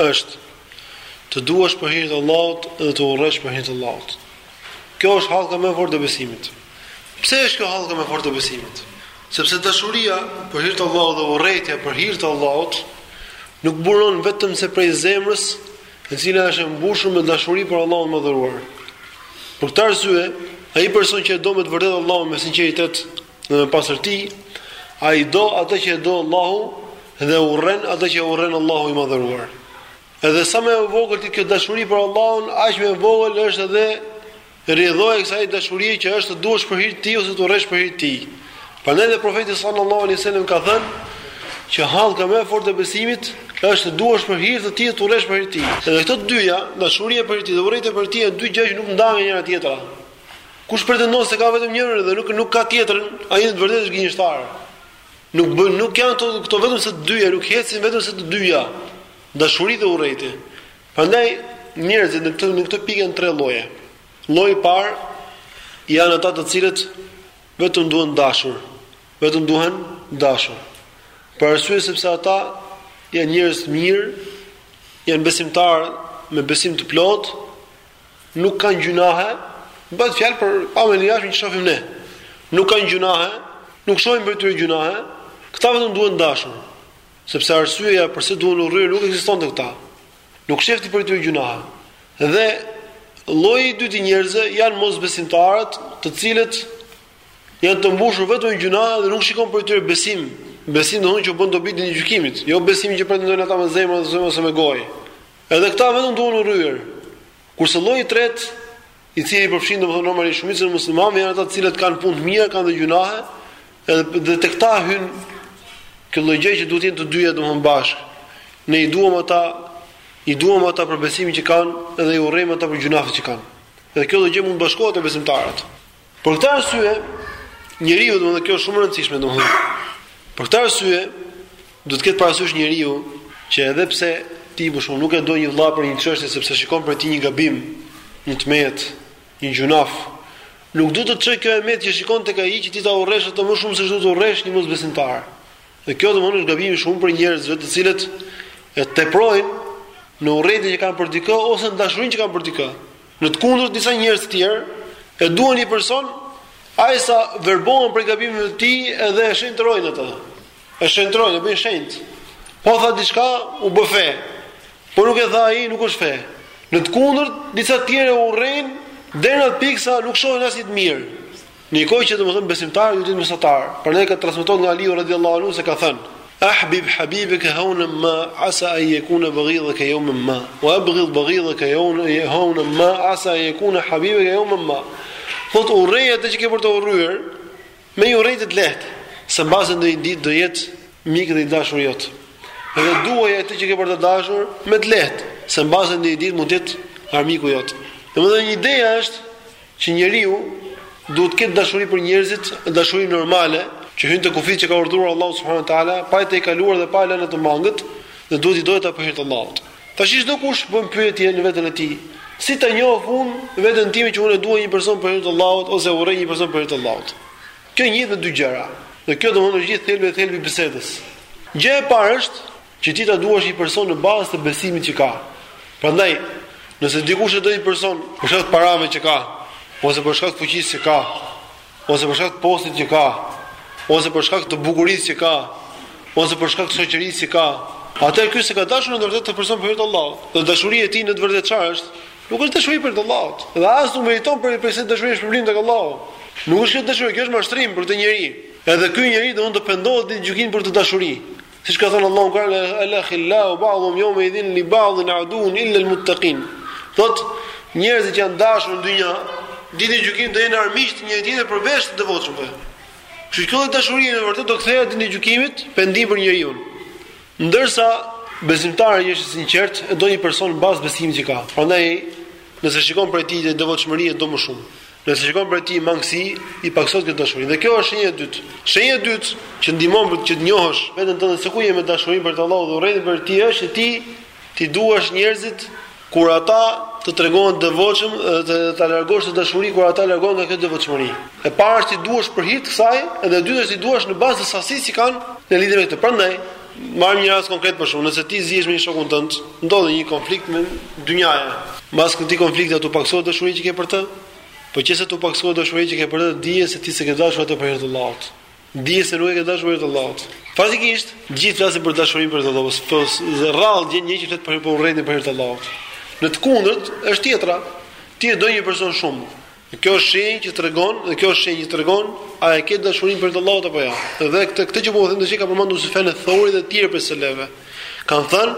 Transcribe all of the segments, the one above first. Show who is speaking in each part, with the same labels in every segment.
Speaker 1: është të duash për hir të Allahut dhe të urresh për hir të Allahut. Kjo është hallka më e fortë e besimit. Pse është kjo hallka më e fortë e besimit? Sepse dashuria për hir të Allahut dhe urrejtja për hir të Allahut nuk buron vetëm se prej zemrës, e cila është e mbushur me dashuri për Allahun e madhëruar. Për këtë arsye, ai person që e do me të vërtetë Allahun me sinqeritet, Dhe me pastërti, ai do atë që e do Allahu dhe urren atë që e urren Allahu i madhëruar. Edhe sa më e vogël të jetë kjo dashuri për Allahun, aq më e vogël është edhe rrjedhoja e kësaj dashurie që është të duash për hir të tij ose të urresh për hir të tij. Prandaj dhe profeti sallallahu alai sallam ka thënë, që hallka më e fortë e besimit, është të duash për hir të tij e të urresh për hir të tij. Edhe këto dyja, dashuria për hir të tij dhe urrejtja për të janë dy gjëra që nuk ndahen nga njëra tjetra. Kush pretendon se ka vetëm njërën dhe nuk nuk ka tjetrën, ai në të vërtetë është gënjeshtar. Nuk bën, nuk janë këto këto vetëm se të dyja, nuk ecin vetëm se të dyja. Dashuri dhe urrejtje. Prandaj njerëzit në këtë në këtë pikë janë tre lloje. Lloji i parë janë ata të cilët vetëm duhen dashur, vetëm duhen dashur. Për arsye sepse ata janë njerëz të mirë, janë besimtarë me besim të plotë, Nuk kanë gjynahe, bëhet fjalë për pamjen e jashtme që shohim ne. Nuk kanë gjynahe, nuk shohim prej tyre gjynahe, këta vetëm duhen dashur. Sepse arsyeja përse duhen urryer nuk ekziston te këta. Nuk shef ti prej tyre gjynahe. Dhe lloji i dytë i njerëzve janë mosbesimtarët, të cilët janë të mbushur vetëm me gjynahe dhe nuk shikon prej tyre besim. Besim domethënë që u bën dobi ditën e gjykimit, jo besim që pretendojnë ata me zemër ose me gojë. Edhe këta vetëm duhen urryer. Kurse lloji i tretë, i cili i përfshin domethënë normalisht shumicën e muslimanëve, janë ata të cilët kanë punë të mira, kanë dhe gjynahe, edhe dhe te këta hyn kjo lloj gjë që duhet të jenë të dyja domethënë bashkë. Ne i duam ata, i duam ata për besimin që kanë dhe i urrejmë ata për gjynafet që kanë. Dhe kjo lloj gjë mund të bashkohet te besimtarët. Për këtë arsye, njeriu, domethënë kjo është shumë e rëndësishme domethënë. Për këtë arsye, duhet të ketë parasysh njeriu që edhe pse ti për shkak nuk e do një vëlla për një çështje sepse shikon prej tij një gabim, një të metë, një gjynaf, nuk duhet të çojë kjo e metë që shikon tek ai që ti ta urresh atë më shumë se ç'do të urresh një mosbesimtar. Dhe kjo domthonë është gabimi i shumë prej njerëzve të cilët e teprojnë në urrejtjen që kanë për dikë ose në dashurinë që kanë për dikë. Në të kundërt disa njerëz të tjerë e duan një person aq sa verbohen prej gabimeve të tij edhe e shenjtërojnë atë. E shenjtërojnë, e bëjnë shenjtë. Po tha diçka, u bë fe. Po nuk e tha ai, nuk është fe. Në të kundërt, disa të tjerë urrejnë deri në atë pikë sa nuk shohin asnjë të mirë. Në kohë që domethënë besimtarët do të jenë mesatarë, prandaj ka transmetuar nga Aliu radhiyallahu anhu se ka thënë: "Ahbib habibaka hawna ma asa an yakuna baghidaka yawman ma, wa abghid baghidaka yawna hawna ma asa an yakuna habibaka yawman ma." Thot urrej atë që ke për të urryer, me një urrejtje të lehtë, se mbase ndonjë ditë do jetë mik dhe i dashur jot. Dhe duaje atë që ke për të dashur me të lehtë, se mbase ndonjë ditë mund të jetë armiku jot. Domethënë ideja është Që njeriu duhet të ketë dashuri për njerëzit, dashuri normale, që hyn te kufijtë që ka urdhëruar Allahu subhanahu wa taala, pa i tejkaluar dhe pa e lënë të mangët, dhe duhet t'i dojë ata për hir të Allahut. Tashi çdokush bën pyetje në veten e tij, si ta njoh unë veten time që unë e dua një person për hir të Allahut ose e urrej një person për hir të Allahut? Kjo njihet me dy gjëra. Dhe kjo domethënë është gjithë thelbi i thelbi i bisedës. Gjëja e parë është Që ti ta duash një person në bazë të besimit që ka. Prandaj, nëse dikush e do një person për shkak të parave që ka, ose për shkak të fuqisë që ka, ose për shkak të postit që ka, ose për shkak të bukurisë që ka, ose për shkak të shoqërisë që ka, atë ky s'e ka dashur në të vërtetë atë person për hir të Allahut. Dhe dashuria e tij në të vërtetë çfarë është? Nuk është dashuri për hir të Allahut. Dhe as nuk meriton për për këtë dashuri shpërblim tek Allahu. Nuk është kjo dashuri, kjo është mashtrim për këtë njeri. Edhe ky njeri do të pendohet ditën e gjykimit për atë dashuri. Siç ka thënë Allahu në Kur'an, "Al-akhillau ba'dhum yawma idhin li ba'dhin aduun illa al-muttaqin." Thot, njerëzit që janë dashur në dynjë, ditën e gjykimit do jenë armiq të njëri-tjetrit përveç të devotshmëve. Kështu që kjo dashuri në vërtet do kthehet ditën e gjykimit pendim për njeriun. Ndërsa besimtari që është i sinqertë e do një person në bazë besimit që ka. Prandaj, nëse shikon prej tij devotshmëri e do më shumë. Nëse shikon prej tij mangësi, i pakësohet kjo dashuri. Dhe kjo është shenja e dytë. Shenja e dytë që ndihmon për të që të njohësh veten tënde se ku je me dashurinë për hir të Allahut dhe urrejtjen për të është që ti t'i duash njerëzit kur ata të tregohen të devotshëm dhe ta largosh atë dashuri kur ata largohen nga kjo devotshmëri. E para është t'i duash për hir të kësaj, edhe e dyta është t'i duash në bazë të sasisë që kanë në lidhje me këtë. Prandaj, Marrim një rast konkret për shembull, nëse ti zihesh me një shokun tënd, ndodhi një konflikt dynjaje. Mbas këtij konflikti a të paksohet dashuria që ke për të? Po qe se t'u paksohet dashuria që ke për të, dije se ti s'e ke dashur atë për hir të Allahut. Dije se nuk e ke dashur për hir të Allahut. Faktikisht, gjithë flasin për dashurinë për hir të Allahut, po rrallë gjen një që flet për urrejtjen për hir të Allahut. Në të kundërt, është tjetra. Ti e do një person shumë, Dhe kjo është shenjë që tregon, dhe kjo është shenjë që tregon a e ke dashurinë për hir të Allahut apo jo. Ja. Dhe këtë këtë që po u them tash e ka përmendur Sufjan eth-Theuri dhe të tjerë prej selefëve. Kan thënë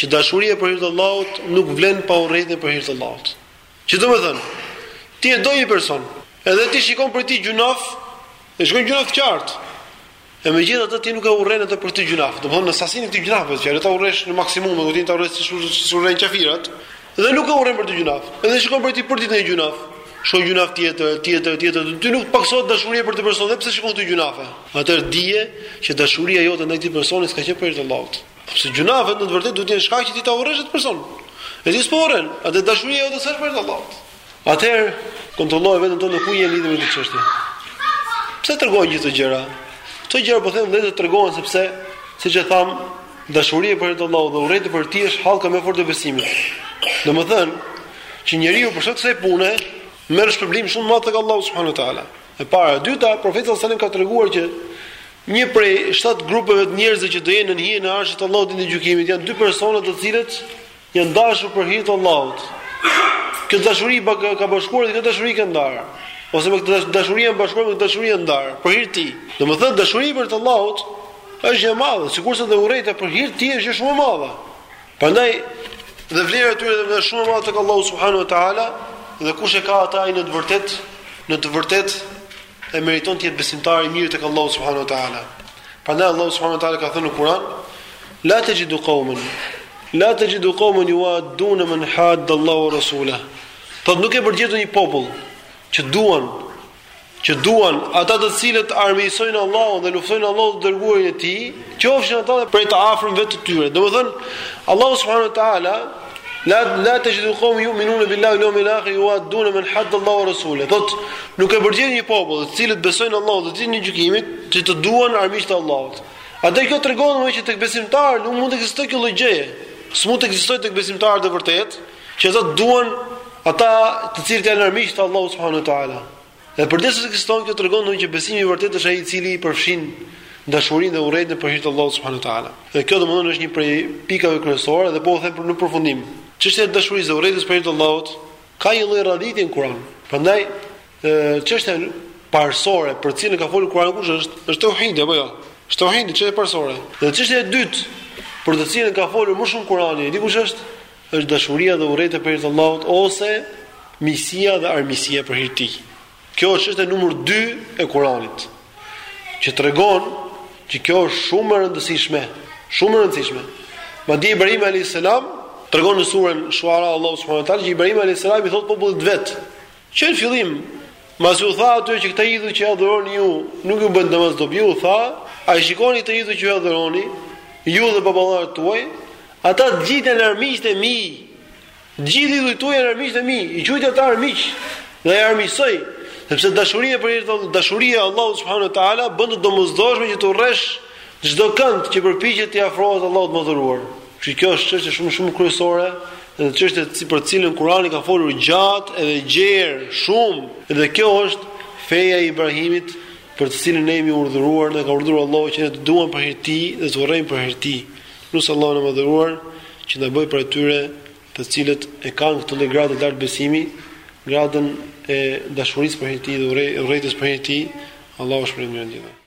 Speaker 1: që dashuria për hir të Allahut nuk vlen pa urrejtjen për hir të Allahut. Që domethënë, ti e do një person, edhe ti shikon prej tij gjynah, e shikon gjynah të qartë. E megjithatë ti nuk e urren atë për këtë gjynah. Domthonë në sasinë e këtij gjynahit që ta urresh në maksimum, do të ta urresh siç siç urren qafirat, dhe nuk e urren për këtë gjynah. Edhe shikon përdit përditë në gjynah. Shikon gjynah tjetër, tjetër, tjetër, ti nuk paksohet dashuria për atë person, edhe pse shikon këto gjynahe. Atëherë dije që dashuria jote ndaj këtij personi s'ka qenë për hir të Allahut. Sepse gjynahet në të vërtetë duhet të jenë shkaqe ti ta urresh atë person. Edhe s'po e urren, atëherë dashuria jote s'është për hir të Allahut. Atëherë kontrolloj veten tënde ku je lidhur me këtë çështje. Pse tregoj gjithë këto gjëra? Këto gjëra po them vëllezër tregoj sepse siç e tham, dashuria për hir të Allahut dhe urrejtja për hir të tij është hallka më e fortë e besimit. Domethënë, që njeriu për shkak të kësaj pune merr shpërblim shumë madh tek Allahu subhanahu wa taala. E para, e dyta, profeti sallallahu alajhi wasallam ka treguar që një prej shtat grupeve të njerëzve që do jenë në hijen e arshit të Allahut ditën e gjykimit janë dy persona të cilët Janë dashur për hir të Allahut. Kjo dashuri i bë- ka bashkuar dhe kjo dashuri i ka ndarë. Ose me këtë dashuri janë bashkuar me këtë dashuri janë ndarë për hir të tij. Domethënë dashuria për hir të Allahut është gjë e madhe, sikurse dhe urrejtja për hir të tij është gjë shumë e madhe. Prandaj dhe vlera e tyre është shumë e madhe tek Allahu subhanahu wa taala dhe kush e ka atë ai në të vërtetë në të vërtetë e meriton të jetë besimtar i mirë tek Allahu subhanahu wa taala. Prandaj Allahu subhanahu wa taala ka thënë në Kur'an: "La tajidu qauman la tajidu qauman yu'aduna man hadda Allaha wa rasula." Thot nuk ke për të gjet një popull që duan që duan ata të cilët armiqësojnë Allahun dhe luftojnë Allahun dhe të dërguarin e tij, qofshin ata edhe prej të afërmve të tyre. Domethënë Allahu subhanahu wa taala La la tajidu qawman yu'minuna billahi wal yawmil akhir yu'aduna man hadda Allahu wa rasuluhu. Thot, nuk ke për të gjet një popull, të cilët besojnë Allahun dhe ditën e gjykimit, që të duan armiqtë e Allahut. Atëherë kjo tregon domethënë që tek besimtarët nuk mund të ekzistojë kjo lloj gjëje. S'mund të ekzistojë tek besimtarët e vërtetë, që ata duan ata të cilët janë armiqtë e Allahut subhanahu wa taala. Dhe përderisa s'ekziston kjo tregon domethënë që besimi i vërtetë është ai i cili i përfshin dashurinë dhe urrejtjen për hir të Allahut subhanahu wa taala. Dhe kjo domethënë është një prej pikave kryesore dhe po u them për në përfundim. Çështja e dashurisë dhe urrejtjes për hir të Allahut ka një lloj radhitje në Kur'an. Prandaj çështja parësore për të cilën ka folur Kur'ani kush është? Është tauhidi apo jo? Është tauhidi çështja parësore. Dhe çështja e dytë për të cilën ka folur më shumë Kur'ani, di kush është? është dashuria dhe urrejtja për hir të Allahut ose miqësia dhe armiqësia për hir të tij. Kjo është çështja numër 2 e Kuranit, që tregon që kjo është shumë e rëndësishme, shumë e rëndësishme. Madje Ibrahim alayhis salam tregon në surën Shuara Allahu subhanahu wa taala që Ibrahim alayhis salam i thot popullit vet, Që në fillim, mbasi u tha atyre që këta idhuj që i adhuroni ju, nuk ju bëjnë dëm as dobi, u tha, A i shikoni këta idhuj që ju adhuroni, ju dhe baballarët tuaj? Ata të gjithë janë armiqtë e mi. Të gjithë idhujt tuaj janë armiqtë e mi. I quajti ata armiq dhe i armiqsoi, sepse dashuria për, dashuria e Allahut subhanuhu te ala bën të domosdoshme që të urresh çdo kënd që përpiqet t'i afrohet Allahut të madhëruar. Kështu që kjo është çështje shumë shumë kryesore dhe çështje për të cilën Kurani ka folur gjatë edhe gjerë shumë dhe kjo është feja e Ibrahimit për të cilën ne jemi urdhëruar na ka urdhëruar Allahu që ne të duam për hir të tij dhe të urrejmë për hir të tij. Lus Allahun e madhëruar që të na bëjë prej atyre të cilët e kanë këtë lloj grade të lartë besimi, gradën e dashurisë për hir të tij dhe urrejtjes për hir të tij. Allahu shpëton mirë ndihmën.